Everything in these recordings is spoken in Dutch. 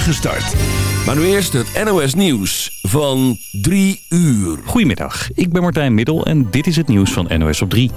start. Maar nu eerst het NOS Nieuws van 3 uur. Goedemiddag, ik ben Martijn Middel en dit is het nieuws van NOS op 3.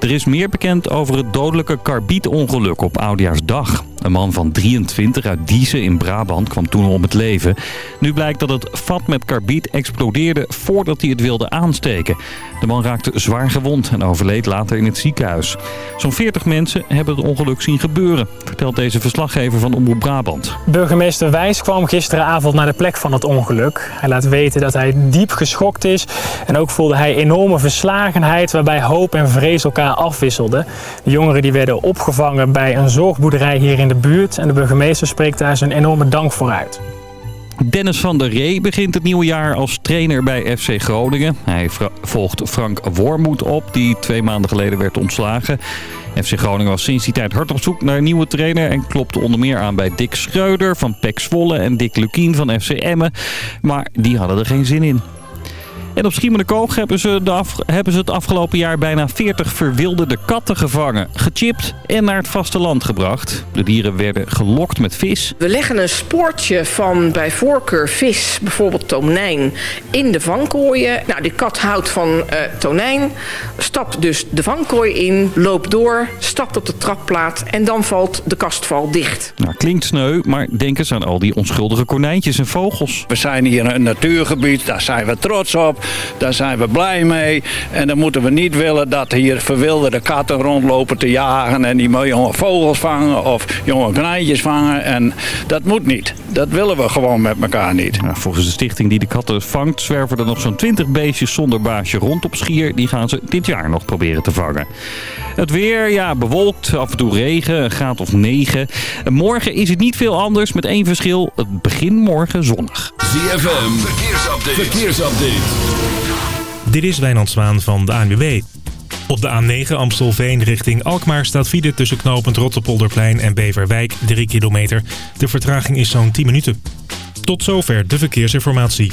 Er is meer bekend over het dodelijke karbietongeluk op Oudjaarsdag. Een man van 23 uit Diezen in Brabant kwam toen om het leven. Nu blijkt dat het vat met karbiet explodeerde voordat hij het wilde aansteken. De man raakte zwaar gewond en overleed later in het ziekenhuis. Zo'n 40 mensen hebben het ongeluk zien gebeuren, vertelt deze verslaggever van Omroep Brabant. Burgemeester Wijs kwam gisteravond naar de plek van het ongeluk. Hij laat weten dat hij diep geschokt is en ook voelde hij enorme verslagenheid waarbij hoop en vrees elkaar afwisselden. De jongeren die werden opgevangen bij een zorgboerderij hier in de buurt en de burgemeester spreekt daar zijn enorme dank voor uit. Dennis van der Ree begint het nieuwe jaar als trainer bij FC Groningen. Hij volgt Frank Wormoed op, die twee maanden geleden werd ontslagen. FC Groningen was sinds die tijd hard op zoek naar een nieuwe trainer... en klopte onder meer aan bij Dick Schreuder van PEC Zwolle en Dick Lukien van FC Emmen. Maar die hadden er geen zin in. En op Schiermonnikoog hebben ze, de af, hebben ze het afgelopen jaar bijna 40 verwilderde katten gevangen, gechipt en naar het vasteland gebracht. De dieren werden gelokt met vis. We leggen een spoortje van bij voorkeur vis, bijvoorbeeld tonijn, in de vangkooien. Nou, die kat houdt van uh, tonijn, stapt dus de vangkooi in, loopt door, stapt op de trapplaat en dan valt de kastval dicht. Nou, klinkt sneu, maar denk eens aan al die onschuldige konijntjes en vogels. We zijn hier een natuurgebied, daar zijn we trots op. Daar zijn we blij mee. En dan moeten we niet willen dat hier verwilderde katten rondlopen te jagen. En die jonge vogels vangen of jonge konijntjes vangen. En dat moet niet. Dat willen we gewoon met elkaar niet. Volgens de stichting die de katten vangt zwerven er nog zo'n 20 beestjes zonder baasje rond op Schier. Die gaan ze dit jaar nog proberen te vangen. Het weer, ja, bewolkt, af en toe regen, een graad of 9. Morgen is het niet veel anders met één verschil. Het begin morgen zonnig. ZFM, verkeersupdate. verkeersupdate. Dit is Wijnand Zwaan van de ANWB. Op de A9 Amstelveen richting Alkmaar staat file tussen knooppunt Rotterpolderplein en Beverwijk 3 kilometer. De vertraging is zo'n 10 minuten. Tot zover de verkeersinformatie.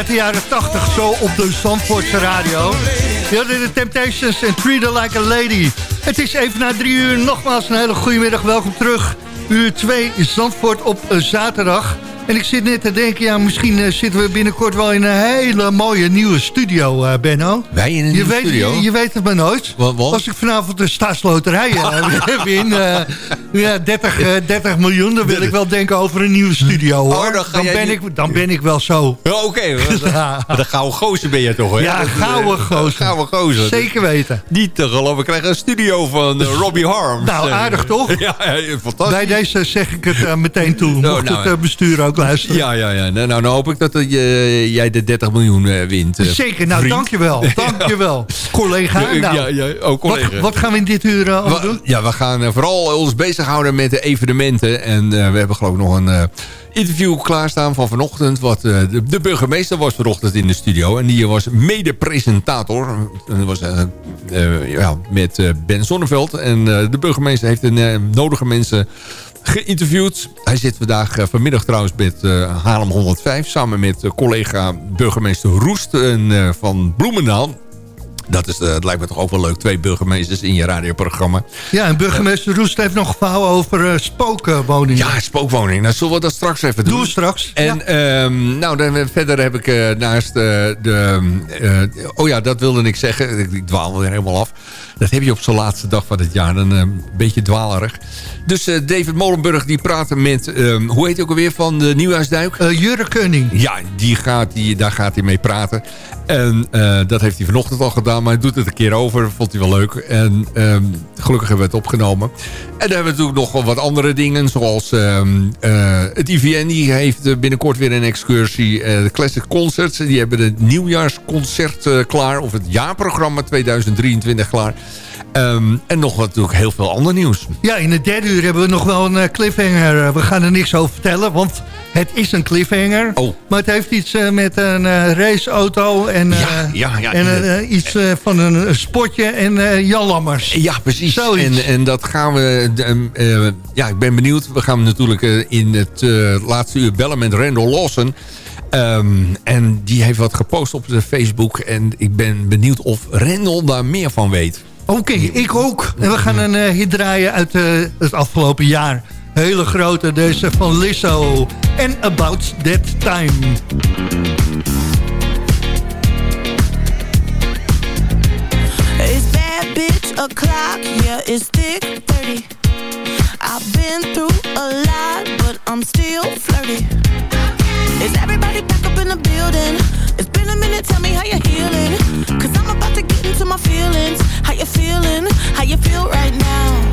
Uit de jaren 80, zo op de Zandvoortse radio. Je de Temptations en Treat Her Like a Lady. Het is even na drie uur, nogmaals een hele goede middag, welkom terug. Uur 2 Zandvoort op zaterdag. En ik zit net te denken, ja, misschien uh, zitten we binnenkort wel in een hele mooie nieuwe studio, uh, Benno. Wij in een je nieuwe weet, studio? Je, je, weet het maar nooit. Wat, wat? Als ik vanavond de staatsloterij uh, win, ja, 30, 30 miljoen, dan wil ik wel denken over een nieuwe studio, hoor. Oh, dan, dan, ben ik, dan ben ik wel zo. Ja, Oké, okay, ja. de gouden gozer ben je toch, hè? Ja, gouden gozer. Gouden gozer. Zeker weten. Niet te geloven, we krijgen een studio van Robbie Harms. Nou, aardig toch? ja, fantastisch. Bij deze zeg ik het meteen toe, mocht oh, nou, het bestuur ook luisteren. Ja, ja, ja. Nou, nou hoop ik dat jij de 30 miljoen wint. Zeker, nou vriend. dankjewel. Dankjewel. collega. Nou, ja, ja, oh, collega. Wat, wat, gaan we in dit uur doen? Ja, we gaan vooral ons bezighouden met de evenementen. En we hebben geloof ik nog een interview klaarstaan van vanochtend. Wat, de, de, burgemeester was vanochtend in de studio. En die was mede-presentator. Dat was ja, met Ben Zonneveld. En de burgemeester heeft de nodige mensen geïnterviewd. Hij zit vandaag vanmiddag trouwens met Haarlem 105... samen met collega burgemeester Roest en, van Bloemendaal. Dat is, het lijkt me toch ook wel leuk. Twee burgemeesters in je radioprogramma. Ja, en burgemeester Roest heeft nog verhaal over spookwoningen. Ja, spookwoning. Nou, zullen we dat straks even doen? We straks. En ja. um, nou, dan, verder heb ik naast de... oh ja, dat wilde ik zeggen. Ik, ik dwaal weer helemaal af. Dat heb je op zo'n laatste dag van het jaar. Dan een beetje dwalerig. Dus uh, David Molenburg die praatte met... Um, hoe heet hij ook alweer van de Nieuwhuisduik? Uh, Jurre Kunning. Ja, die gaat, die, daar gaat hij mee praten. En uh, dat heeft hij vanochtend al gedaan. Maar hij doet het een keer over. Vond hij wel leuk. En um, gelukkig hebben we het opgenomen. En dan hebben we natuurlijk nog wat andere dingen. Zoals um, het IVN. Die heeft binnenkort weer een excursie. de Classic Concerts. Die hebben het nieuwjaarsconcert klaar. Of het jaarprogramma 2023 klaar. Um, en nog natuurlijk heel veel ander nieuws. Ja, in het derde uur hebben we nog wel een uh, cliffhanger. We gaan er niks over vertellen, want het is een cliffhanger. Oh. Maar het heeft iets uh, met een uh, raceauto en, ja, ja, ja, en iets van een spotje en Jan Lammers. Ja, precies. Zoiets. En, en dat gaan we... ja, ik ben benieuwd. We gaan natuurlijk in het laatste uur bellen met Randall Lawson. Um, en die heeft wat gepost op zijn Facebook. En ik ben benieuwd of Rendel daar meer van weet. Oké, okay, ik ook. En we gaan een uh, hit draaien uit uh, het afgelopen jaar. Hele grote, deze van Lizzo. En About That Time. It's bad bitch o'clock, yeah, it's thick 30. I've been through a lot, but I'm still flirty. Is everybody back up in the building? It's been a minute, tell me how you're I'm about to get into my feelings. How you feeling? How you feel right now?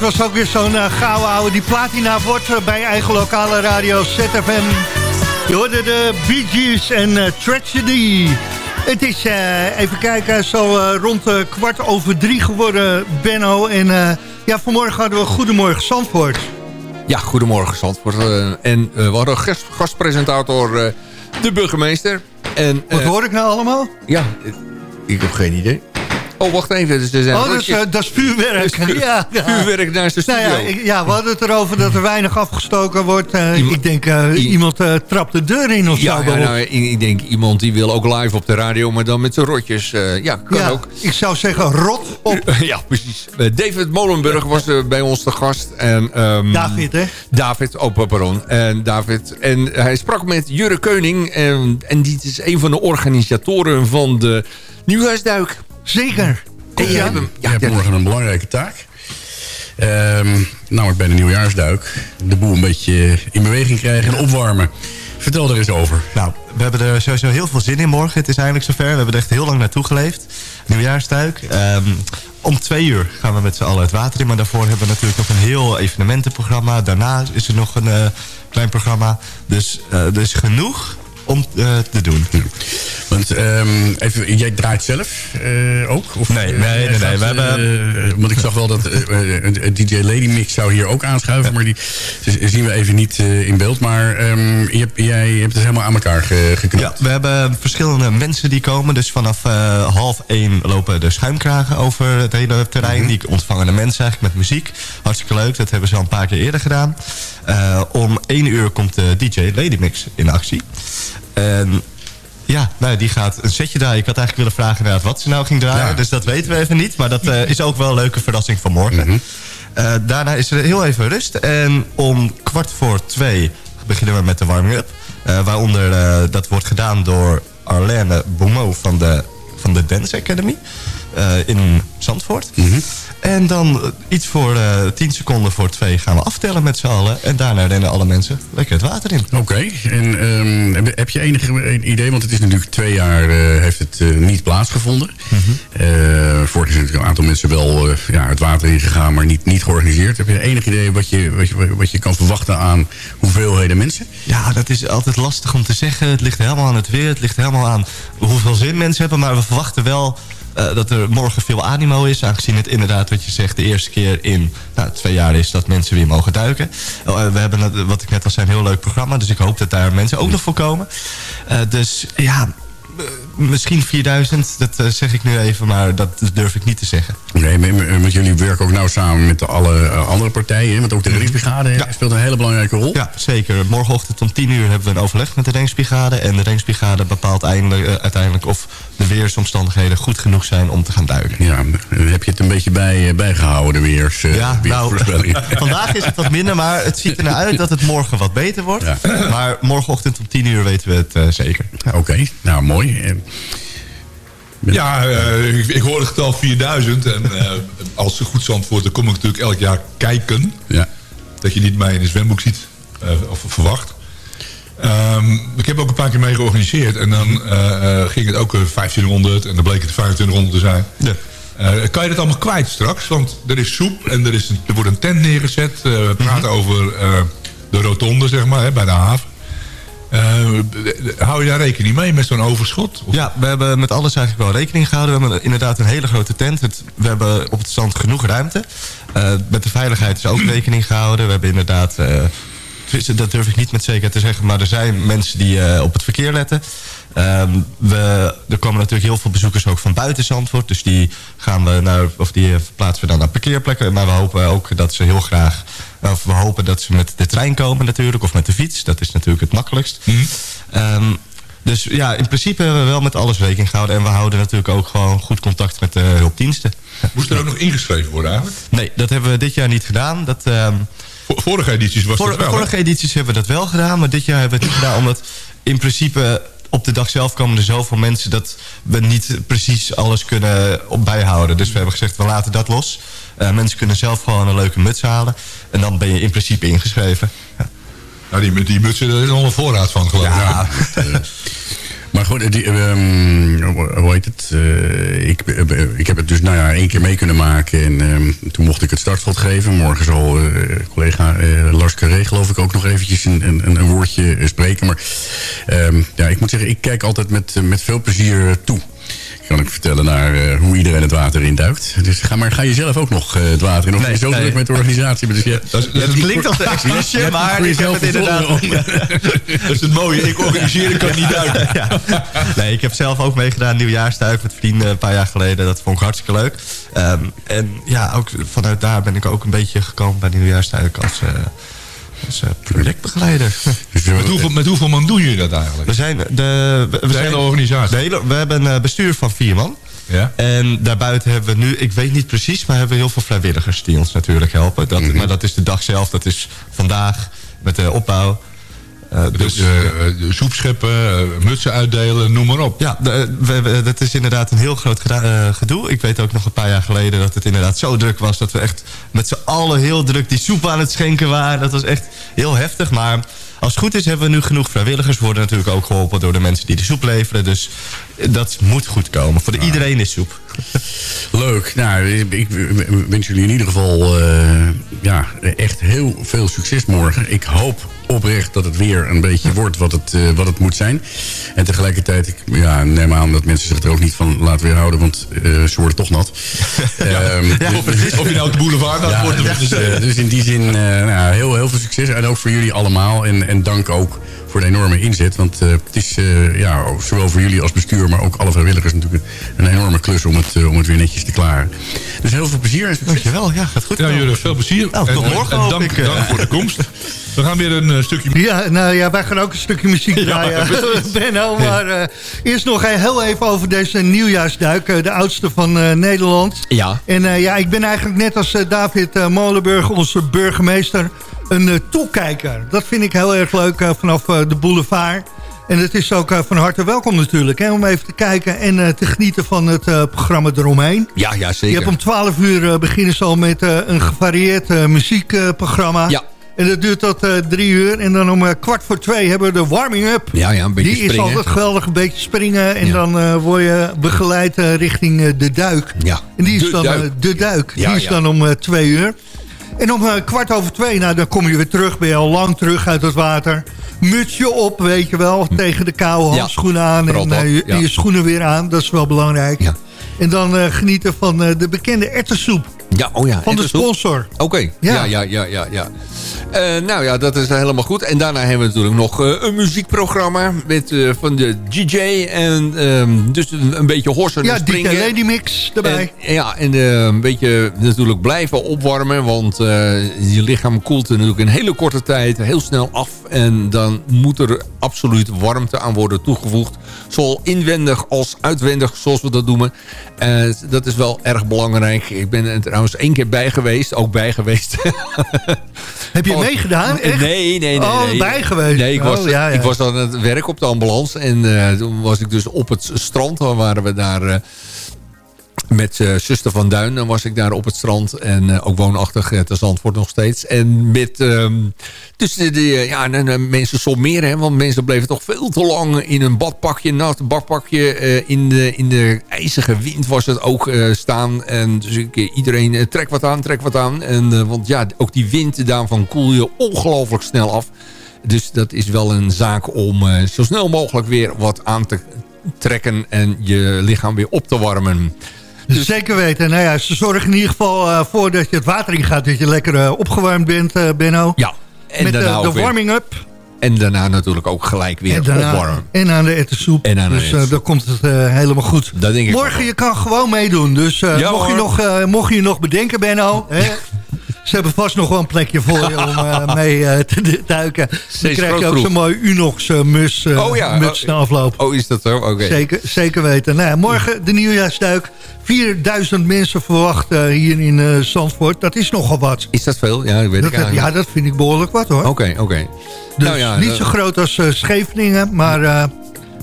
Dat was ook weer zo'n uh, gouden oude die platina wordt uh, bij eigen lokale radio ZFM. Je hoorde de Bee Gees en uh, Tragedy. Het is, even kijken, zo rond kwart over drie geworden, Benno. En ja, vanmorgen hadden we Goedemorgen Zandvoort. Ja, Goedemorgen Zandvoort. en we hadden gast, gastpresentator de burgemeester. En, Wat hoor ik nou allemaal? Ja, ik heb geen idee. Oh, wacht even. Dus er zijn oh, dat is, uh, dat is vuurwerk. Vuur, ja, vuurwerk naast de studio. Nou ja, ik, ja, we hadden het erover dat er weinig afgestoken wordt. Uh, ik denk, uh, iemand trapt de deur in of ja, zo. Ja, nou, ik denk iemand die wil ook live op de radio, maar dan met zijn rotjes. ja, kan ja, ook. Ik zou zeggen, rot op. ja, precies. David Molenburg was bij ons de gast. En, um, David, hè? David, oh, pardon. En, David, en hij sprak met Jure Keuning. En, en die is een van de organisatoren van de Nieuwhuisduik. Zeker. En je, hebt, je hebt morgen een belangrijke taak. Um, namelijk bij de nieuwjaarsduik. De boel een beetje in beweging krijgen en opwarmen. Vertel er eens over. Nou, we hebben er sowieso heel veel zin in morgen. Het is eindelijk zover. We hebben er echt heel lang naartoe geleefd. Nieuwjaarsduik. Um, om twee uur gaan we met z'n allen het water in. Maar daarvoor hebben we natuurlijk nog een heel evenementenprogramma. Daarna is er nog een uh, klein programma. Dus uh, er is genoeg om uh, te doen. Want um, even, jij draait zelf uh, ook? Of, nee, nee, nee. nee, nee. We hebben, want ik zag wel dat DJ Lady Mix zou hier ook aanschuiven. Maar die zien we even niet in beeld. Maar um, je jij hebt het helemaal aan elkaar ge, geknapt. Ja, we hebben verschillende mensen die komen. Dus vanaf half één lopen de schuimkragen over het hele terrein. Mm -hmm. Die ontvangen de mensen eigenlijk met muziek. Hartstikke leuk. Dat hebben ze al een paar keer eerder gedaan. Om één uur komt de DJ Lady Mix in actie. En ja, nou, die gaat een setje draaien. Ik had eigenlijk willen vragen inderdaad wat ze nou ging draaien. Ja. Dus dat weten we even niet. Maar dat uh, is ook wel een leuke verrassing van morgen. Mm -hmm. uh, daarna is er heel even rust. En om kwart voor twee beginnen we met de warming-up. Uh, waaronder dat wordt gedaan door Arlene Beaumont van de, van de Dance Academy. In Zandvoort. Mm -hmm. En dan iets voor uh, 10 seconden voor twee gaan we aftellen met z'n allen. En daarna rennen alle mensen lekker het water in. Oké. Okay. En um, heb je enig idee, want het is natuurlijk twee jaar heeft het niet plaatsgevonden. Mm -hmm. vorig is natuurlijk een aantal mensen wel ja, het water ingegaan, maar niet, niet georganiseerd. Heb je enig idee wat je, wat, je, wat je kan verwachten aan hoeveelheden mensen? Ja, dat is altijd lastig om te zeggen. Het ligt helemaal aan het weer. Het ligt helemaal aan hoeveel zin mensen hebben. Maar we verwachten wel uh, dat er morgen veel animo is. Aangezien het inderdaad, wat je zegt, de eerste keer in nou, twee jaar is dat mensen weer mogen duiken. Uh, we hebben, wat ik net al zei, een heel leuk programma. Dus ik hoop dat daar mensen ook nog voor komen. Dus ja, misschien 4000, dat uh, zeg ik nu even, maar dat durf ik niet te zeggen. Nee, want jullie werken ook nauw samen met alle uh, andere partijen. Want ook de reddingsbrigade ja. speelt een hele belangrijke rol. Ja, zeker. Morgenochtend om 10 uur hebben we een overleg met de reddingsbrigade. En de reddingsbrigade bepaalt eindelijk, uh, uiteindelijk of de weersomstandigheden goed genoeg zijn om te gaan duiken. Ja, heb je het een beetje bij, bijgehouden, de weers, ja, nou, vandaag is het wat minder, maar het ziet er naar uit dat het morgen wat beter wordt. Ja. Maar morgenochtend om 10 uur weten we het zeker. Oké, okay. nou mooi. Ja, uh, ik, ik hoor het getal 4000. En uh, als goed zandvoort, dan kom ik natuurlijk elk jaar kijken. Ja. Dat je niet mij in een zwemboek ziet. Uh, of verwacht. Um, ik heb ook een paar keer mee georganiseerd. En dan ging het ook 1500. En dan bleek het 2500 te zijn. Ja. kan je dat allemaal kwijt straks? Want er is soep en er, is een, er wordt een tent neergezet. we praten mm -hmm. over de rotonde, zeg maar, hè, bij de haven. Uh, hou je daar rekening mee met zo'n overschot? Of? Ja, we hebben met alles eigenlijk wel rekening gehouden. We hebben inderdaad een hele grote tent. Het, we hebben op het strand genoeg ruimte. Uh, met de veiligheid is ook rekening gehouden. We hebben inderdaad... Uh, dat durf ik niet met zekerheid te zeggen. Maar er zijn mensen die op het verkeer letten. Um, we, er komen natuurlijk heel veel bezoekers ook van buiten Zandvoort. Dus die, gaan we naar, of die verplaatsen we dan naar parkeerplekken. Maar we hopen ook dat ze heel graag... Of we hopen dat ze met de trein komen natuurlijk. Of met de fiets. Dat is natuurlijk het makkelijkst. Mm -hmm. um, dus ja, in principe hebben we wel met alles rekening gehouden. En we houden natuurlijk ook gewoon goed contact met de hulpdiensten. Moest er ook nog ingeschreven worden eigenlijk? Nee, dat hebben we dit jaar niet gedaan. Dat... Um, Vorige edities was Vor, dat wel, Vorige edities hebben we dat wel gedaan. Maar dit jaar hebben we het niet gedaan. Omdat in principe op de dag zelf komen er zoveel mensen... dat we niet precies alles kunnen op bijhouden. Dus we hebben gezegd, we laten dat los. Uh, mensen kunnen zelf gewoon een leuke muts halen. En dan ben je in principe ingeschreven. Ja. Nou, die, die mutsen, daar is al een voorraad van, geloof ik. Ja. Maar goed, die, ehm, hoe heet het? Eh, ik, eh, ik heb het dus nou ja, één keer mee kunnen maken. En ehm, toen mocht ik het startschot geven. Morgen zal eh, collega Lars Carré geloof ik ook nog eventjes een, een, een woordje spreken. Maar ehm, ja, ik moet zeggen, ik kijk altijd met, met veel plezier toe kan ik vertellen naar uh, hoe iedereen het water induikt. Dus ga, maar ga je zelf ook nog uh, het water in? Of nee, je zo nee. druk met de organisatie? Dus je, dat, dat, dat klinkt als een excuusje, maar ik heb het inderdaad... dat is het mooie. Ik organiseer, kan niet duiken. ja. Nee, ik heb zelf ook meegedaan. Nieuwjaarsduik met vrienden een paar jaar geleden. Dat vond ik hartstikke leuk. Um, en ja, ook vanuit daar ben ik ook een beetje gekomen bij Nieuwjaarsduik als... Uh, als projectbegeleider. Dus met, hoeveel, met hoeveel man doen jullie dat eigenlijk? We zijn de, we, de zijn, hele organisatie? De hele, we hebben een bestuur van vier man. Ja. En daarbuiten hebben we nu, ik weet niet precies... maar hebben we heel veel vrijwilligers die ons natuurlijk helpen. Dat, mm -hmm. Maar dat is de dag zelf, dat is vandaag met de opbouw. Uh, dus, uh, soepscheppen, uh, mutsen uitdelen, noem maar op. Ja, de, we, we, dat is inderdaad een heel groot gedoe. Ik weet ook nog een paar jaar geleden dat het inderdaad zo druk was... dat we echt met z'n allen heel druk die soep aan het schenken waren. Dat was echt heel heftig, maar... Als het goed is hebben we nu genoeg vrijwilligers. worden natuurlijk ook geholpen door de mensen die de soep leveren. Dus dat moet goed komen. Voor de, iedereen is soep. Leuk. Nou, ik wens jullie in ieder geval uh, ja, echt heel veel succes morgen. Ik hoop oprecht dat het weer een beetje wordt wat het, uh, wat het moet zijn. En tegelijkertijd, ik ja, neem aan dat mensen zich er ook niet van laten weerhouden, want uh, ze worden toch nat. ja. Um, ja, dus, of je nou op de boulevard ja, wordt. Dus, uh, dus in die zin, uh, nou, heel, heel veel succes. En ook voor jullie allemaal. En, en dank ook voor de enorme inzet. Want het is ja, zowel voor jullie als bestuur, maar ook alle vrijwilligers natuurlijk een enorme klus om het, om het weer netjes te klaren. Dus heel veel plezier en succes. Dankjewel, ja, gaat goed. Ja, jullie veel plezier. Nou, tot morgen en, en dank, ik, dank voor de komst. We gaan weer een uh, stukje Ja, nou ja, wij gaan ook een stukje muziek draaien. Ja, Benno, maar uh, eerst nog heel even over deze nieuwjaarsduik. Uh, de oudste van Nederland. Ja. En ja, ik ben eigenlijk net als David Molenburg, onze burgemeester, een toekijker. Dat vind ik heel erg leuk vanaf de boulevard. En het is ook van harte welkom natuurlijk, hè, om even te kijken en te genieten van het programma eromheen. Ja, ja, zeker. Je hebt om 12 uur beginnen ze al met een gevarieerd muziekprogramma. Ja. En dat duurt tot uh, drie uur. En dan om uh, kwart voor twee hebben we de warming-up. Ja, ja, een beetje Die springen. is altijd geweldig, een beetje springen. En ja. dan uh, word je begeleid richting de duik. Ja, en die is de dan duik. de duik. Ja, die is ja. dan om twee uur. En om kwart over twee, nou, dan kom je weer terug. Ben je al lang terug uit het water. Mutsje op, weet je wel. Tegen de kou, handschoenen aan. En je, ja. je schoenen weer aan. Dat is wel belangrijk. Ja. En dan genieten van de bekende ertessoep. Ja, oh ja. Van de sponsor. Oké, okay. ja. ja, ja, ja, ja. Uh, nou ja, dat is helemaal goed. En daarna hebben we natuurlijk nog uh, een muziekprogramma met, uh, van de DJ. En um, dus een, een, beetje horsen ja, en springen. Ja, Lady Mix erbij. En, ja, en een beetje natuurlijk blijven opwarmen. Want je lichaam koelt natuurlijk in hele korte tijd heel snel af. En dan moet er absoluut warmte aan worden toegevoegd. Zowel inwendig als uitwendig, zoals we dat noemen. dat is wel erg belangrijk. Ik ben er trouwens één keer bij geweest. Ook bij geweest. Heb je meegedaan? Nee, nee, nee. Oh, nee. bij geweest? Nee, ik was, oh, ja, ja. ik was aan het werk op de ambulance. En uh, toen was ik dus op het strand. Dan waren we daar... Uh, met uh, zuster van Duin dan was ik daar op het strand. En uh, ook woonachtig uh, te Zandvoort nog steeds. En met... Um, de, de, ja, en, en, mensen sommeren. Want mensen bleven toch veel te lang in een badpakje. Nat badpakje. in, de, in de ijzige wind was het ook staan. En dus iedereen trek wat aan, trek wat aan. En, want ja, ook die wind daarvan koel je ongelooflijk snel af. Dus dat is wel een zaak om zo snel mogelijk weer wat aan te trekken. En je lichaam weer op te warmen. Dus Zeker weten. Nou ja, ze zorgen in ieder geval uh, voor dat je het water in gaat. Dat je lekker uh, opgewarmd bent, uh, Benno. Ja. En Met de warming-up. En daarna natuurlijk ook gelijk weer en daarna, opwarmen. En aan de ettensoep. En aan de dus uh, dan komt het uh, helemaal goed. Dat denk ik Morgen wel. je kan gewoon meedoen. Dus uh, ja, mocht, je nog, mocht je nog bedenken, Benno... Hè, ze hebben vast nog wel een plekje voor je om uh, mee uh, te duiken. Dan krijg je ook zo'n mooi Unox uh, mus, oh, ja. muts na afloop. Oh, is dat zo? Oké. Okay. Zeker, zeker weten. Nou, ja, morgen de nieuwjaarsduik. 4000 mensen verwacht hier in Zandvoort. Dat is nogal wat. Is dat veel? Ja, weet dat, ik Ja, dat vind ik behoorlijk wat hoor. Oké, okay, oké. Okay. Dus nou ja, niet zo groot als Scheveningen, maar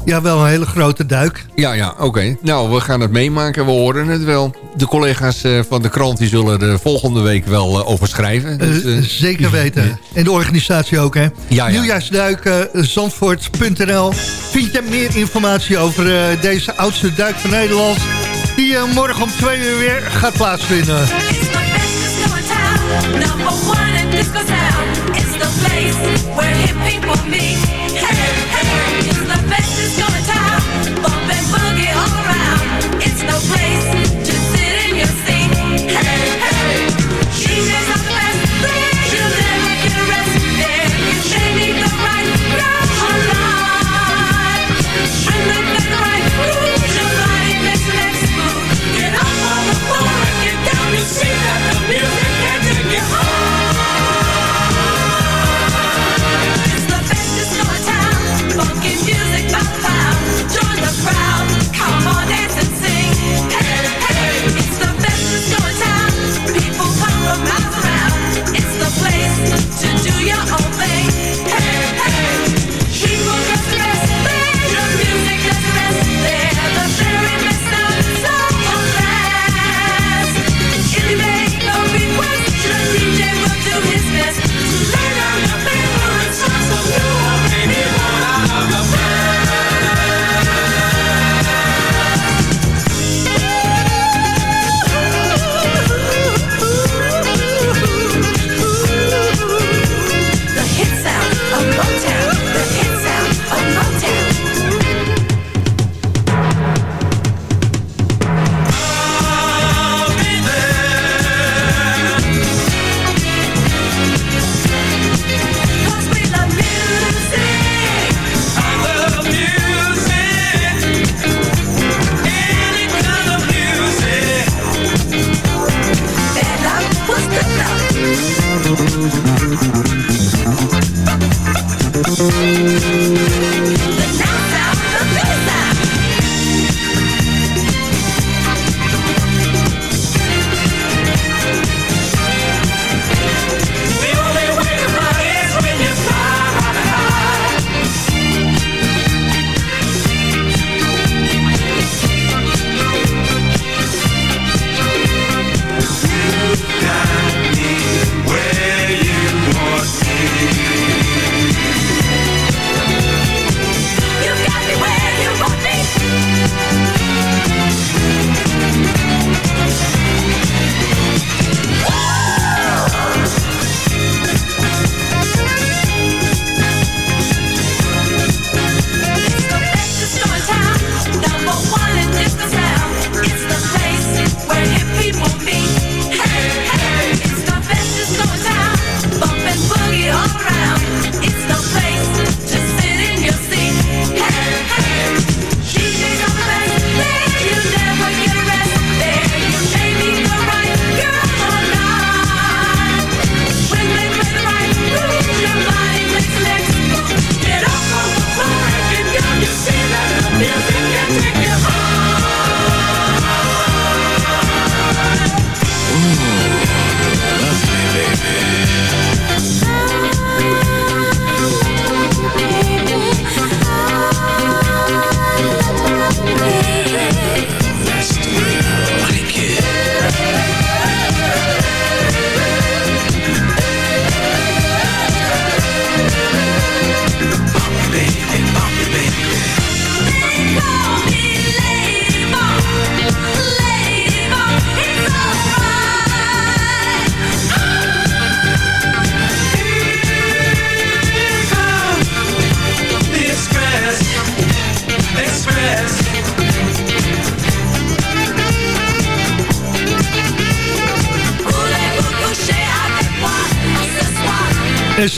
Ja, wel een hele grote duik. Ja, ja, oké. Nou, we gaan het meemaken. We horen het wel. De collega's eh, van de krant die zullen er volgende week wel eh, over schrijven. Dus, Eh, eh, zeker weten. En de organisatie ook, hè? Ja, ja. Nieuwjaarsduik, eh, zandvoort.nl. Vind je meer informatie over eh, deze oudste duik van Nederland... die morgen om twee uur weer gaat plaatsvinden. Number one in disco town. It's the place where hip people meet.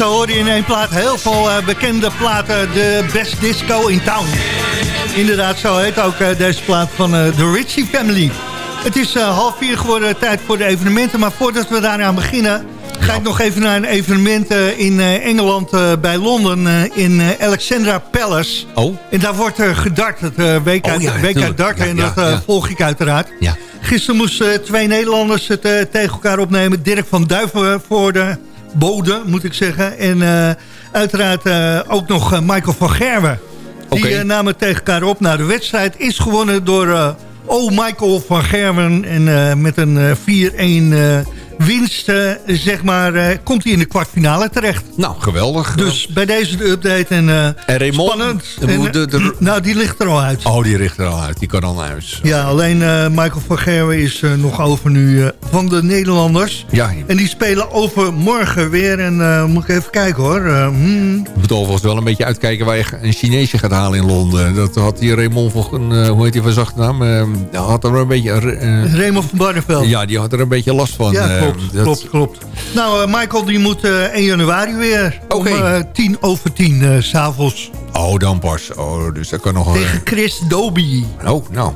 Zo hoor je in één plaat heel veel eh, bekende platen. De Best Disco in Town. Inderdaad, zo heet ook eh, deze plaat van eh, de Ritchie Family. Het is eh, half vier geworden, tijd voor de evenementen. Maar voordat we daaraan beginnen... ga ik nog even naar een evenement eh, in eh, Engeland eh, bij Londen... eh, in eh, Alexandra Palace. Oh. En daar wordt er gedart, het eh, WK, Oh ja, WK tuurlijk. darten. Ja, en dat eh, volg ik uiteraard. Ja. Gisteren moesten twee Nederlanders het eh, tegen elkaar opnemen. Dirk van Duivenvoorde, Bode moet ik zeggen. En eh, uiteraard eh, ook nog eh, Michael van Gerwen. Die namen tegen elkaar op. Nou, de wedstrijd is gewonnen door eh O. Michael van Gerwen. En met een eh, 4-1 eh, winst, eh, zeg maar, eh, komt hij in de kwartfinale terecht. Nou, geweldig. Dus bij deze de update en, eh, En Raymond? spannend. De- En, de- de- nou, die ligt er al uit. Oh, die richt er al uit. Die kan al naar huis. Ja, alleen Michael van Gerwen is nog over nu van de Nederlanders. Ja, En die spelen overmorgen weer. En moet ik even kijken hoor. Hmm. Moet overigens wel een beetje uitkijken waar je een Chineesje gaat halen in Londen. Dat had die Raymond van, hoe heet die van zachte naam? Had er een beetje... Raymond van Barneveld. ja, die had er een beetje last van. Ja, klopt, dat- klopt, klopt. Nou, eh, Michael die moet eh 1 januari weer. Om eh, tien over tien eh, s s'avonds. Oh, dan pas. Oh, dus dat kan nog... Tegen Chris Doby. Oh, nou.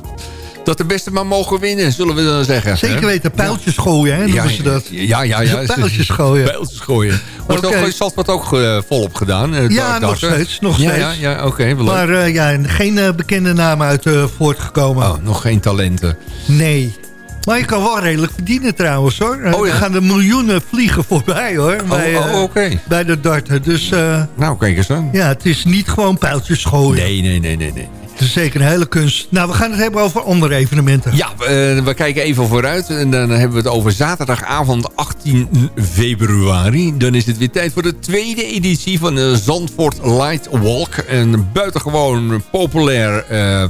Dat de beste maar mogen winnen, zullen we dan zeggen. Zeker weten, pijltjes gooien, hè, noemen ze dat. Ja, ja, ja. Pijltjes gooien. Pijltjes gooien. Wordt Oké. ook Zandvoort ook eh, volop gedaan? eh, Ja, nog steeds, nog ja, steeds. Ja, ja oké. wel leuk. Maar eh, ja, geen eh, bekende namen uit eh, voortgekomen. Oh, nog geen talenten. Nee. Maar je kan wel redelijk verdienen trouwens hoor. Oh, ja. Er gaan de miljoenen vliegen voorbij hoor. bij, oh, eh, oké. bij de darten. Dus eh, Nou, kijk eens aan. ja, het is niet gewoon pijltjes gooien. Nee, nee, nee, nee, nee. Het is zeker een hele kunst. Nou, we gaan het hebben over andere evenementen. Ja, we, we kijken even vooruit. En dan hebben we het over zaterdagavond 18 februari. Dan is het weer tijd voor de tweede editie van de Zandvoort Light Walk. Een buitengewoon populair eh,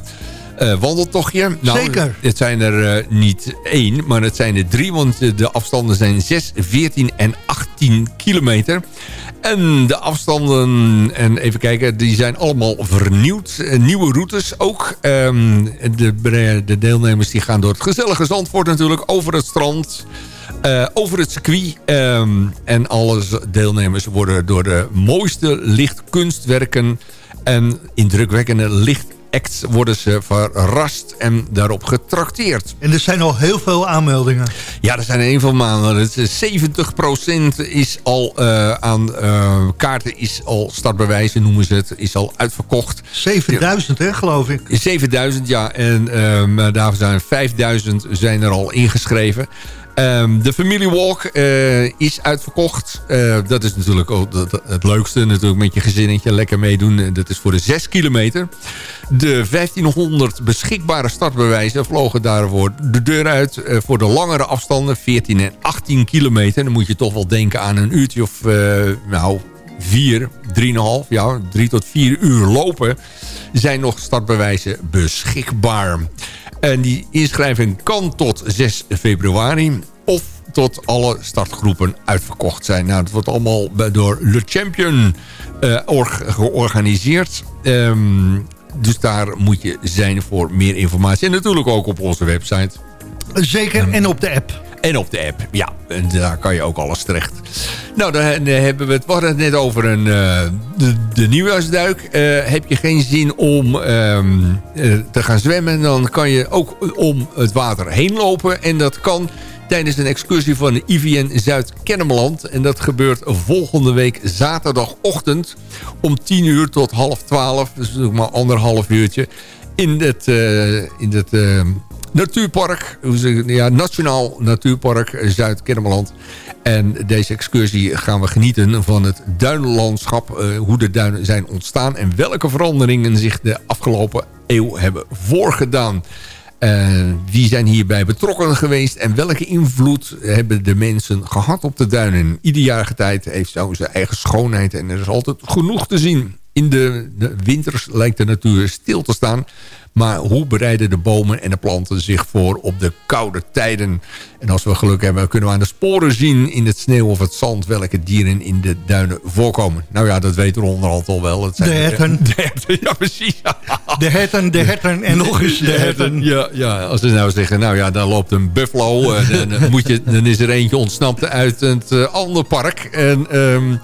eh, wandeltochtje. Nou, Zeker. Het zijn er eh, niet één, maar het zijn er drie. Want eh, de afstanden zijn 6, 14 en 18 kilometer. En de afstanden, en even kijken, die zijn allemaal vernieuwd. Nieuwe routes ook. Ehm, de, de deelnemers die gaan door het gezellige Zandvoort natuurlijk. Over het strand, over het circuit. Ehm, en alle deelnemers worden door de mooiste lichtkunstwerken... en indrukwekkende lichtacts worden ze verrast en daarop getrakteerd. En er zijn al heel veel aanmeldingen. Ja, er zijn een van maanden. Het is 70% is al eh, aan eh, kaarten, is al startbewijzen noemen ze het, is al uitverkocht. 7000 hè, geloof ik. 7000, ja. En daarvan zijn 5000 zijn er al ingeschreven. Ehm, de familiewalk eh is uitverkocht. Eh, dat is natuurlijk ook het, leukste. Natuurlijk met je gezinnetje lekker meedoen. Eh, Dat is voor de 6 kilometer. De 1500 beschikbare startbewijzen vlogen daarvoor de deur uit. Voor de langere afstanden, 14 en 18 kilometer. Dan moet je toch wel denken aan een uurtje of... nou, 4, 3,5, ja, 3 tot 4 uur lopen... zijn nog startbewijzen beschikbaar. En die inschrijving kan tot 6 februari... of tot alle startgroepen uitverkocht zijn. Nou, dat wordt allemaal door Le Champion org- georganiseerd. Ehm, dus daar moet je zijn voor meer informatie. En natuurlijk ook op onze website. Zeker, en op de app. En op de app, ja. En daar kan je ook alles terecht. Nou, dan eh, hebben we het, we het net over een, eh, de, de nieuwjaarsduik. Eh, heb je geen zin om ehm, eh, te gaan zwemmen... dan kan je ook om het water heen lopen. En dat kan tijdens een excursie van IVN Zuid-Kennemerland. En dat gebeurt volgende week zaterdagochtend... om 10 uur tot half 12. Dus nog maar anderhalf uurtje. In het, in het natuurpark, ja, Nationaal Natuurpark Zuid-Kennemerland. En deze excursie gaan we genieten van het duinlandschap. eh, hoe de duinen zijn ontstaan en welke veranderingen zich de afgelopen eeuw hebben voorgedaan. Eh, wie zijn hierbij betrokken geweest en welke invloed hebben de mensen gehad op de duinen? Ieder jaar tijd heeft zo zijn eigen schoonheid en er is altijd genoeg te zien. In de, de winters lijkt de natuur stil te staan. Maar hoe bereiden de bomen en de planten zich voor op de koude tijden? En als we geluk hebben, kunnen we aan de sporen zien in het sneeuw of het zand... welke dieren in de duinen voorkomen. Nou ja, dat weten we onderhand al wel. Het zijn De herten. De herten, ja precies. De herten, de herten en nog eens de herten. Ja, ja, als ze nou zeggen, nou ja, daar loopt een buffalo. eh, dan, eh, moet je, dan is er eentje ontsnapt uit het eh, andere park. En ehm,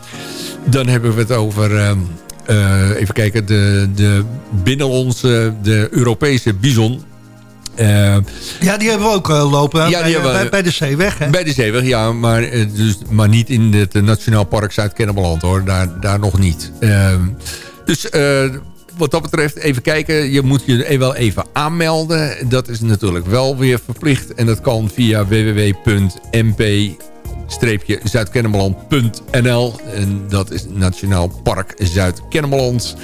dan hebben we het over... ehm, eh, even kijken, de, de binnenlandse, de Europese bison. Eh, Ja, die hebben we ook eh, lopen Ja, die bij, hebben bij, de Zeeweg. Hè? bij de Zeeweg, ja, maar, dus, maar niet in het Nationaal Park Zuid-Kennemerland hoor. Daar, daar nog niet. Ehm, dus wat dat betreft, even kijken. Je moet je e- wel even aanmelden. Dat is natuurlijk wel weer verplicht. En dat kan via zuidkennemerland.nl. En dat is Nationaal Park Zuid-Kennemerland.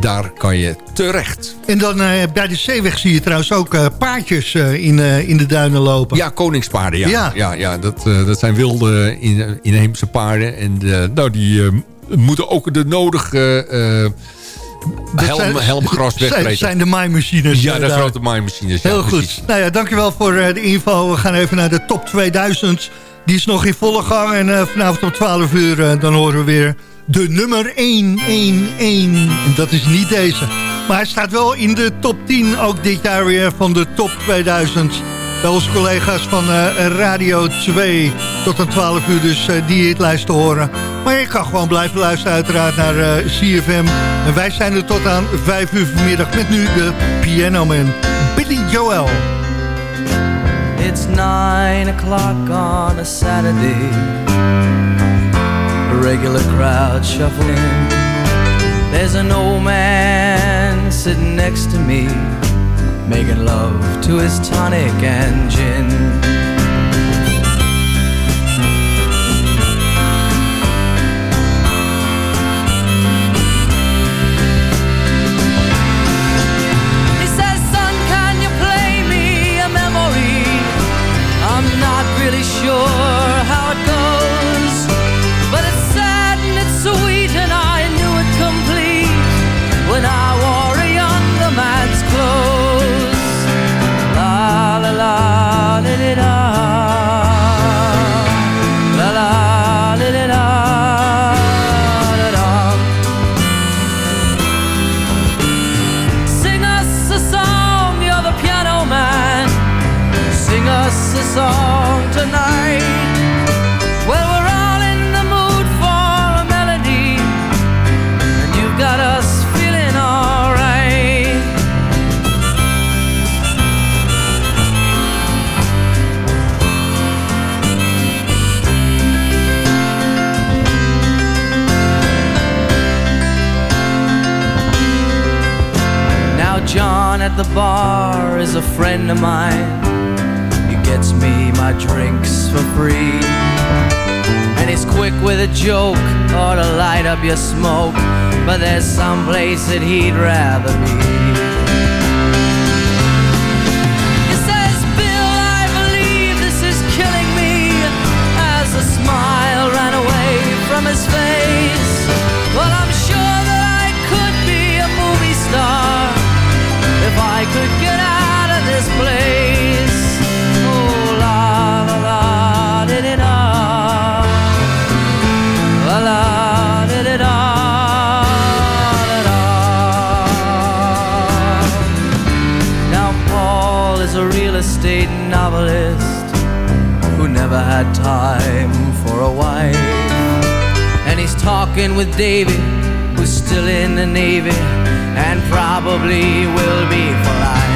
Daar kan je terecht. En dan uh, bij de zeeweg zie je trouwens ook uh, paardjes uh, in, in de duinen lopen. Ja, koningspaarden. Ja, ja. ja, ja dat, dat zijn wilde in, inheemse paarden. En nou, die moeten ook de nodige... helm, helmgras wegbreken. Dat zijn de maaimachines. Ja, de grote maaimachines. Heel goed. Nou ja, dankjewel voor de info. We gaan even naar de top 2000. Die is nog in volle gang. En vanavond om 12 uur dan horen we weer de nummer 111. En dat is niet deze. Maar hij staat wel in de top 10 ook dit jaar weer van de top 2000. Bij onze collega's van uh, Radio 2 tot aan 12 uur dus die hitlijst te horen. Maar je kan gewoon blijven luisteren uiteraard naar CFM. En wij zijn er tot aan 5 uur vanmiddag met nu de Piano Man Billy Joel. It's 9 o'clock on a Saturday A regular crowd shuffling. There's an old man sitting next to me, making love to his tonic and gin. Your smoke. But there's some place that he'd rather be. He says, Bill, I believe this is killing me. As a smile ran away from his face. Well, I'm sure that I could be a movie star if I could get out of this place. Time for a wife. And he's talking with David, who's still in the Navy and probably will be for life.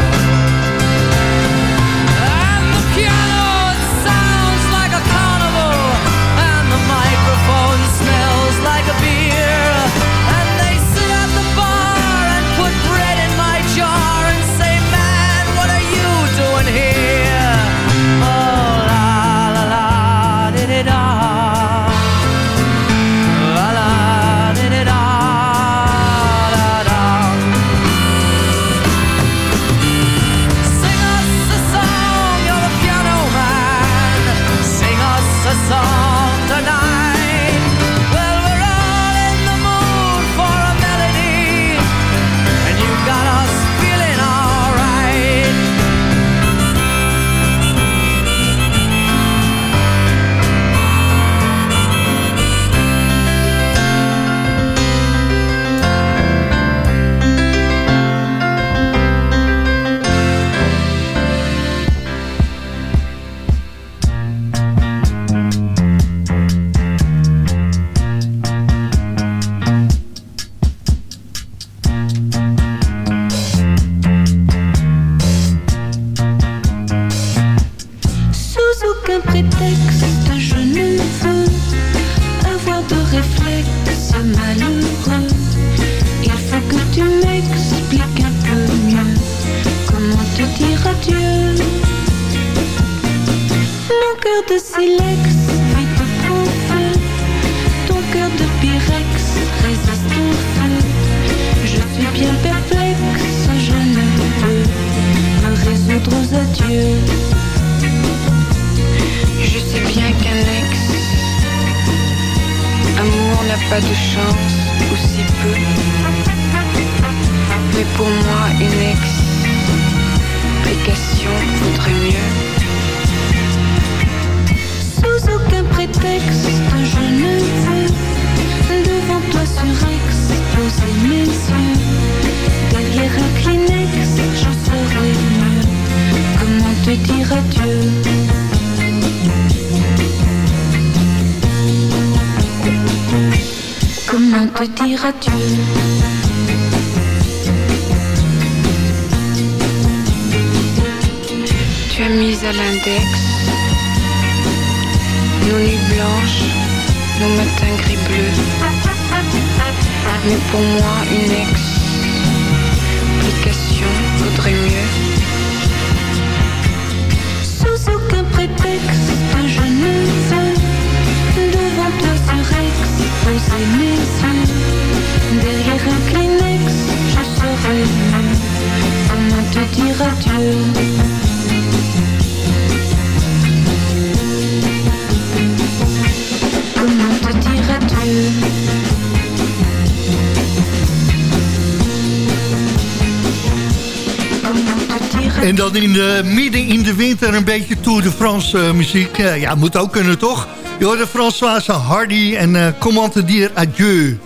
France eh, muziek. Eh, ja, moet ook kunnen, toch? Je hoorde Françoise Hardy en uh, te dire adieu.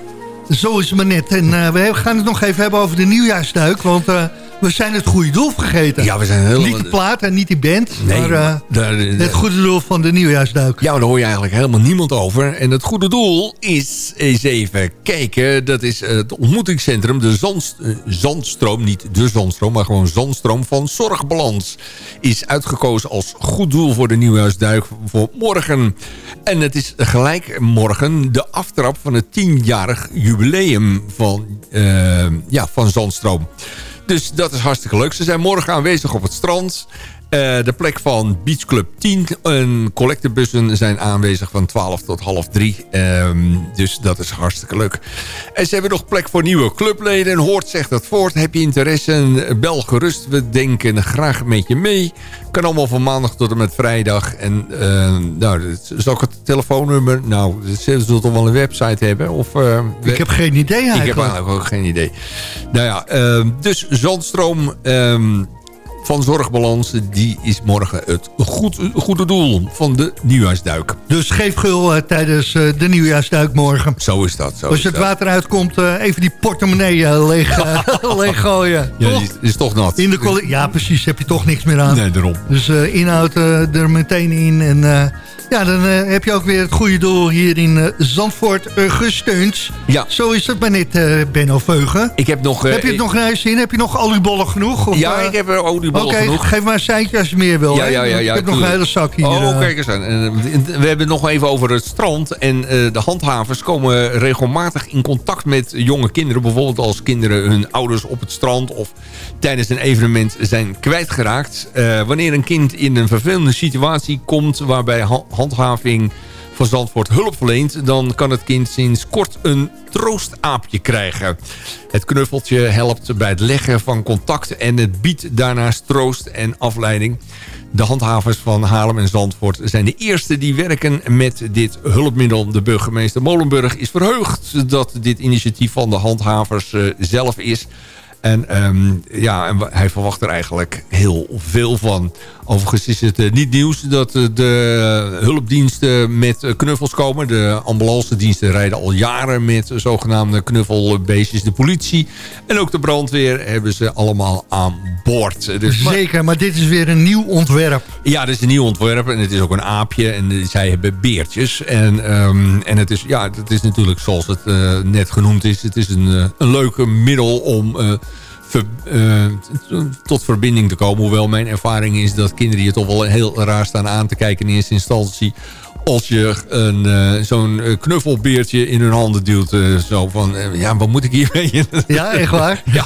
Zo is het maar net. En eh, we gaan het nog even hebben over de nieuwjaarsduik. Want eh, we zijn het goede doel vergeten. Ja, we zijn helemaal... Niet de plaat en niet die band. Nee, maar, eh, het goede doel van de nieuwjaarsduik. Ja, daar hoor je eigenlijk helemaal niemand over. En het goede doel is, eens even kijken... dat is het ontmoetingscentrum, de Zand, eh, Zandstroom... niet de Zandstroom, maar gewoon Zandstroom van Zorgbalans... is uitgekozen als goed doel voor de nieuwjaarsduik voor morgen. En het is gelijk morgen de aftrap van het tienjarig jubileum van, eh, ja, van Zandstroom. Dus dat is hartstikke leuk. Ze zijn morgen aanwezig op het strand. Eh, de plek van Beach Club 10 en collectebussen zijn aanwezig van 12 tot half 3. Ehm, dus dat is hartstikke leuk. En ze hebben nog plek voor nieuwe clubleden. Hoort zegt dat voort. Heb je interesse? Bel gerust. We denken graag met je mee. Kan allemaal van maandag tot en met vrijdag. En uh, nou, zal ik het telefoonnummer? Nou, ze zullen toch wel een website hebben? Of, uh, Ik heb geen idee Ik heb eigenlijk. eigenlijk ook geen idee. Nou ja, uh, dus Zandstroom um, van Zorgbalans... die is morgen het goed, goede doel van de nieuwjaarsduik. Dus geef gul uh, tijdens uh, de nieuwjaarsduik morgen. Zo is dat. Zo Als is het dat. water uitkomt, uh, even die portemonnee leeg, leeg gooien. Ja, is, is, toch nat. In de ja, precies. Heb je toch niks meer aan. Nee, daarom. Dus inhoud er meteen in en... Ja, dan heb je ook weer het goede doel hier in Zandvoort gesteund. Ja. Zo is het maar net, Benno Veugen. Ik heb nog... heb je het nog naar je zin? Heb je nog oliebollen genoeg? Of, ja, ik heb er okay, genoeg. geef maar een seintje als je meer wil. Ja, ja, ja, ja, ik heb nog een hele zak hier. Oh, kijk eens aan. We hebben het nog even over het strand. En de handhavers komen regelmatig in contact met jonge kinderen. Bijvoorbeeld als kinderen hun ouders op het strand... of tijdens een evenement zijn kwijtgeraakt. wanneer een kind in een vervelende situatie komt... waarbij handhaving van Zandvoort hulp verleent... dan kan het kind sinds kort een troostaapje krijgen. Het knuffeltje helpt bij het leggen van contact... en het biedt daarnaast troost en afleiding. De handhavers van Haarlem en Zandvoort zijn de eerste die werken met dit hulpmiddel. De burgemeester Molenburg is verheugd dat dit initiatief van de handhavers uh, zelf is... En, um, ja, en hij verwacht er eigenlijk heel veel van. Overigens is het uh, niet nieuws dat uh, de hulpdiensten met uh, knuffels komen. De ambulancediensten rijden al jaren met zogenaamde knuffelbeestjes. De politie en ook de brandweer hebben ze allemaal aan boord. Dus, Zeker, maar dit is weer een nieuw ontwerp. Ja, dit is een nieuw ontwerp en het is ook een aapje. En zij hebben beertjes. En, um, en het, is, ja, het is natuurlijk zoals het net genoemd is. Het is een, een leuke middel om eh, tot verbinding te komen. Hoewel mijn ervaring is dat kinderen je toch wel heel raar staan aan te kijken in eerste instantie. Als je een, eh, zo'n eh, knuffelbeertje in hun handen duwt. eh, zo van, ja, wat moet ik hiermee? Ja, echt waar? ja,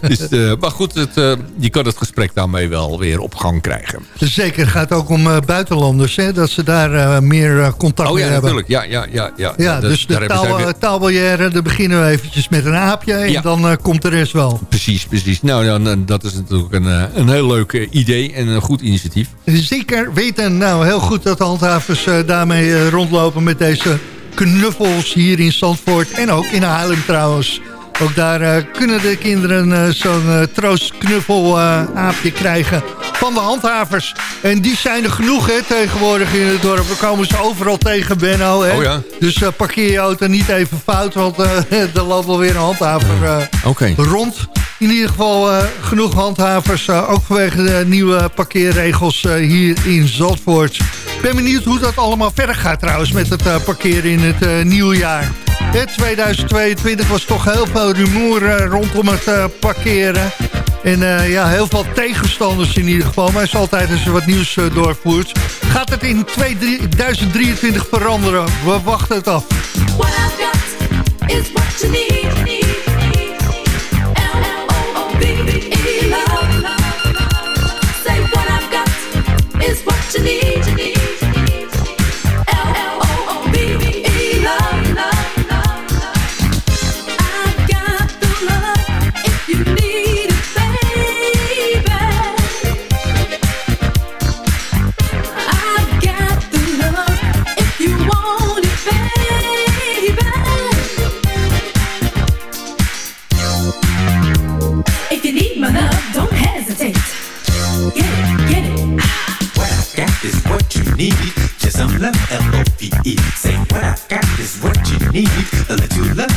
dus, maar goed, het, je kan het gesprek daarmee wel weer op gang krijgen. Zeker, het gaat ook om buitenlanders, hè, dat ze daar meer contact Oh mee ja, hebben. natuurlijk. Ja, ja, ja. Ja, Ja, dat- dus daar de taal, weer- taalbarrière, daar beginnen we eventjes met een aapje en Ja. dan komt de rest wel. Precies, precies. Nou, dan, dan- dat is natuurlijk een, een heel leuk idee en een goed initiatief. Zeker weten. Nou, heel goed dat de handhavers eh, daarmee eh, rondlopen met deze knuffels hier in Zandvoort. En ook in Haarlem trouwens. Ook daar eh, kunnen de kinderen eh, zo'n troostknuffel aapje krijgen van de handhavers. En die zijn er genoeg hè, tegenwoordig in het dorp. We komen ze overal tegen, Benno. Hè? Oh ja. Dus eh, parkeer je auto niet even fout, want er loopt wel weer een handhaver rond. In ieder geval genoeg handhavers, ook vanwege de nieuwe parkeerregels hier in Zandvoort. Ik ben benieuwd hoe dat allemaal verder gaat trouwens met het eh, parkeren in het eh, nieuwe jaar. Hè, 2022 was toch heel veel rumoer eh, rondom het parkeren. En ja, heel veel tegenstanders in ieder geval. Maar is altijd als er wat nieuws eh, doorvoert. Gaat het in 2023 veranderen? We wachten het af. What got is what you need. What I've got is what you need. Love, L-O-V-E. Say what I've got is what you need. Little love, L-O-V-E.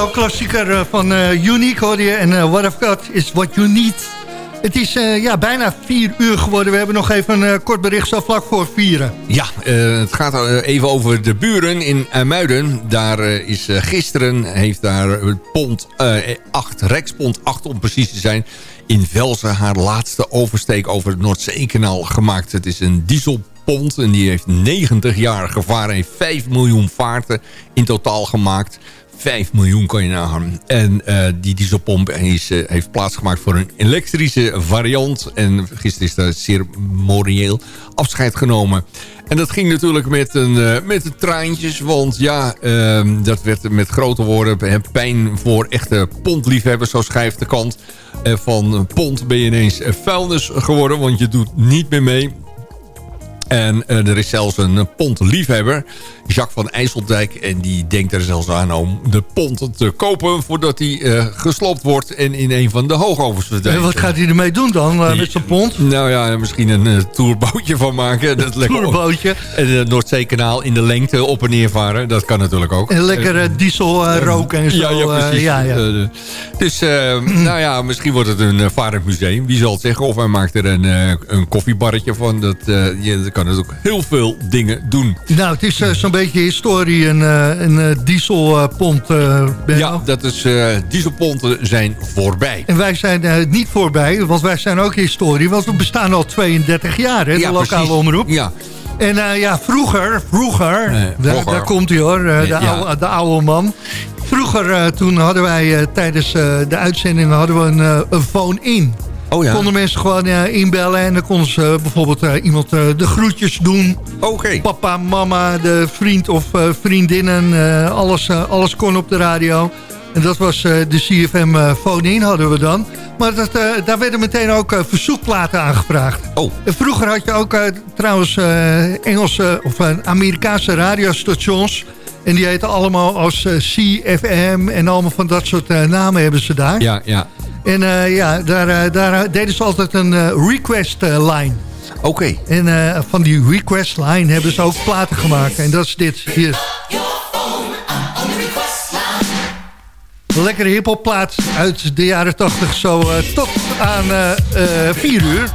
Zo'n klassieker eh, van eh, Unique hoor je. En eh, What I've Got is What You Need. Het is ja, bijna vier uur geworden. We hebben nog even een kort bericht zo vlak voor vieren. Ja, het gaat even over de buren in IJmuiden. Daar is gisteren, heeft daar pond eh 8, Rexpond 8 om precies te zijn... in Velsen haar laatste oversteek over het Noordzeekanaal gemaakt. Het is een dieselpont en die heeft 90 jaar gevaren... en 5 miljoen vaarten in totaal gemaakt... 5 miljoen kan je nagaan. En eh, die dieselpomp is, eh, heeft plaatsgemaakt voor een elektrische variant. En gisteren is daar ceremonieel afscheid genomen. En dat ging natuurlijk met, een, eh, met de treintjes. Want ja, ehm, dat werd met grote woorden pijn voor echte pontliefhebbers. Zo schrijft de kant. Van pont ben je ineens vuilnis geworden. Want je doet niet meer mee. En eh, er is zelfs een eh, pontliefhebber, Jacques van IJsseldijk. En die denkt er zelfs aan om de pont te kopen... voordat hij eh, gesloopt wordt en in een van de hoogovens verdwijnt. En wat gaat hij ermee doen dan met zijn pont? Nou ja, misschien een tourbootje van maken. Dat lekker tourbootje. En het Noordzeekanaal in de lengte op en neer varen. Dat kan natuurlijk ook. En lekker diesel roken en zo. Ja, ja, precies. ja, ja. Dus, nou ja, misschien wordt het een uh, varend museum. Wie zal het zeggen? Of hij maakt er een, een koffiebarretje van. Dat, je dat kan ook heel veel dingen doen. Nou, het is eh, zo'n beetje historie, een, eh, een eh, dieselpont. Ja, dat is, dieselponten zijn voorbij. En wij zijn niet voorbij, want wij zijn ook historie. Want we bestaan al 32 jaar, hè, de Ja, lokale precies. omroep. Ja. En ja, vroeger, vroeger, Nee, daar, vroeger. daar komt hij hoor, de, Ja. oude, de oude man. Vroeger, toen hadden wij tijdens de uitzending hadden we een, een phone-in. Oh ja. Konden mensen gewoon eh, inbellen en dan konden ze eh, bijvoorbeeld eh, iemand de groetjes doen. Oké. Papa, mama, de vriend of vriendinnen, alles, alles kon op de radio. En dat was de CFM phone-in hadden we dan. Maar dat, daar werden meteen ook verzoekplaten aangevraagd. Oh. En vroeger had je ook trouwens Engelse of Amerikaanse radiostations. En die heten allemaal als CFM en allemaal van dat soort namen hebben ze daar. Ja, ja. En eh, ja, daar, eh, daar deden ze altijd een eh, request line. Oké. En van die request line hebben ze ook platen gemaakt. En dat is dit hier. Lekkere hiphopplaat uit de jaren 80. Zo tot aan 4 uur.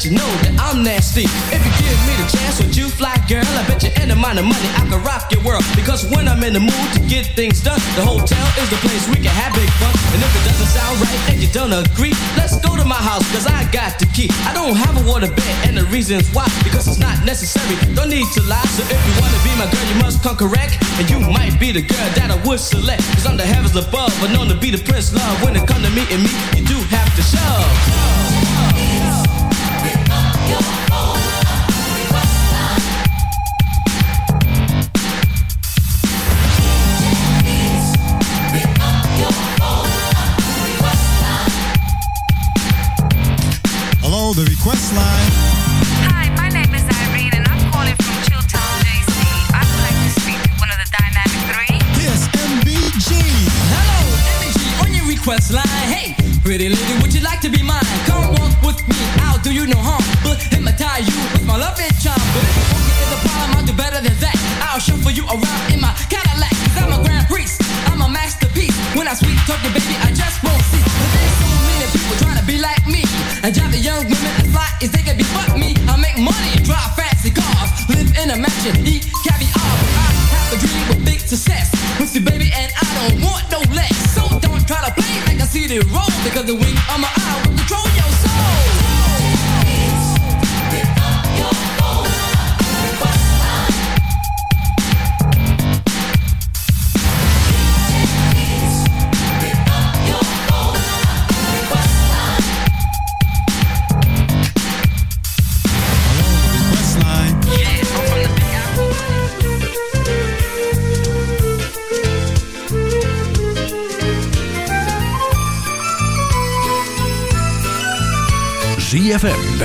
Let you know that I'm nasty. If you give me the chance, would you fly, girl? I bet you any amount of money I can rock your world. Because when I'm in the mood to get things done, the hotel is the place we can have big fun. And if it doesn't sound right and you don't agree, let's go to my house, cause I got the key. I don't have a water bed, and the reasons why, because it's not necessary. Don't need to lie, so if you wanna be my girl, you must come correct. And you might be the girl that I would select. Cause I'm the heavens above, but known to be the prince love. When it come to meeting me, you do have to shove. Pretty lady, would you like to be